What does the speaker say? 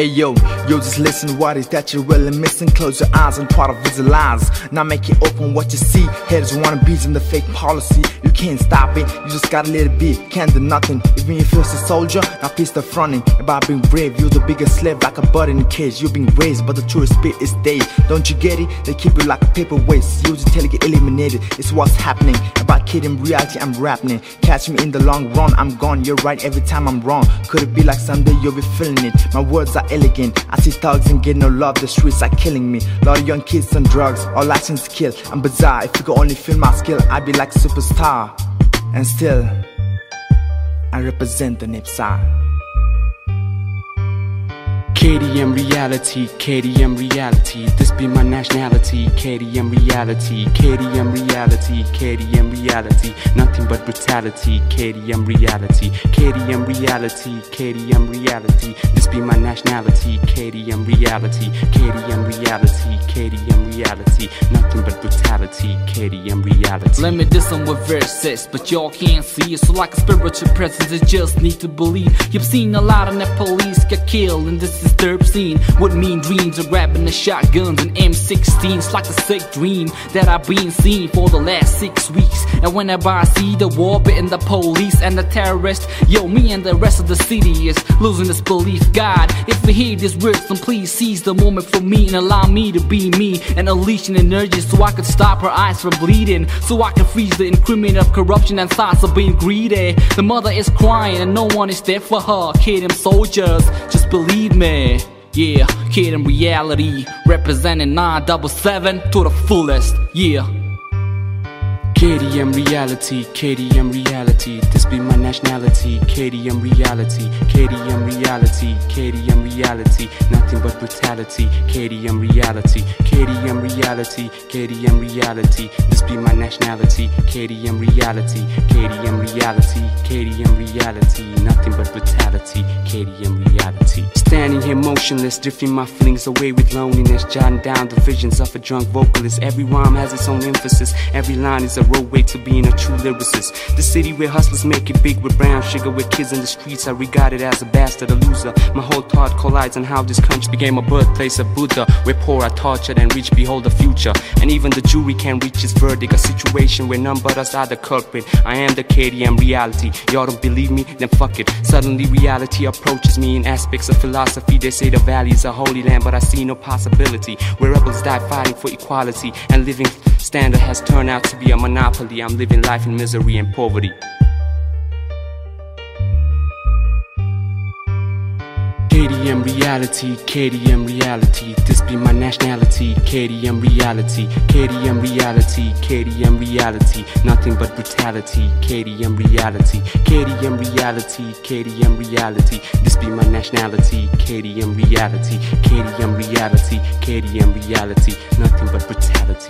Hey yo, yo, just listen. What is that you're really missing? Close your eyes and try to visualize. Now make it open what you see. Haters wanna be in the fake policy. You can't stop it, you just gotta let it be. Can't do nothing, even if you're a soldier. Now peace the fronting. About being brave, you're the biggest slave like a bird in a cage. You've been raised, but the true spirit is dead. Don't you get it? They keep you like a paperweight. You just tell you get eliminated. It's what's happening. About kidding reality, I'm rapping. Catch me in the long run, I'm gone. You're right every time I'm wrong. Could it be like someday you'll be feeling it? My words are elegant. I see thugs and get no love. The streets are killing me. Lot of young kids on drugs, all actions kill. I'm bizarre. If you could only feel my skill, I'd be like a superstar. And still, I represent the Nip side. KDM reality, KDM reality, this be my nationality. KDM reality, KDM reality, KDM reality, nothing but brutality. KDM reality, KDM reality, KDM reality, this be my nationality. KDM reality, KDM reality, KDM reality, nothing but brutality. KDM reality. Let me do some with verses, but y'all can't see it. So like a spiritual presence, you just need to believe. You've seen a lot of Nepalese get killed, and this is disturbed scene. Would mean dreams of grabbing the shotguns and M16s like a sick dream that I've been seeing for the last six weeks. And whenever I see the war between the police and the terrorists Yo, me and the rest of the city is losing this belief. God, if we hear this then please seize the moment for me And allow me to be me. And unleash an energy So I could stop her eyes from bleeding. So I can freeze the incrimination of corruption and thoughts of being greedy. The mother is crying and no one is there for her. Kid soldiers, just believe me yeah, kid in reality, representing 977 to the fullest. Yeah. KDM reality, KDM reality, this be my nationality. KDM reality, KDM reality, KDM reality, nothing but brutality. KDM reality, KDM reality, KDM reality, this be my nationality. KDM reality, KDM reality, KDM reality, nothing but brutality. KDM reality. Standing here motionless, drifting my feelings away with loneliness, jotting down the visions of a drunk vocalist. Every rhyme has its own emphasis, every line is a roadway to being a true lyricist. The city where hustlers make it big with brown sugar, where kids in the streets are regarded as a bastard, a loser. My whole thought collides on how this country became a birthplace of Buddha, where poor are tortured and rich behold the future. And even the jury can't reach its verdict, a situation where none but us are the culprit. I am the KDM reality. Y'all don't believe me? Then fuck it. Suddenly reality approaches me in aspects of philosophy. They say the valley is a holy land, but I see no possibility. Where rebels die fighting for equality and living standard has turned out to be a monopoly. I'm living life in misery and poverty. KDM reality, KDM reality, this be my nationality. KDM reality, KDM reality, KDM reality, nothing but brutality. KDM reality, KDM reality, KDM reality, this be my nationality. KDM reality, KDM reality, KDM reality, nothing but brutality.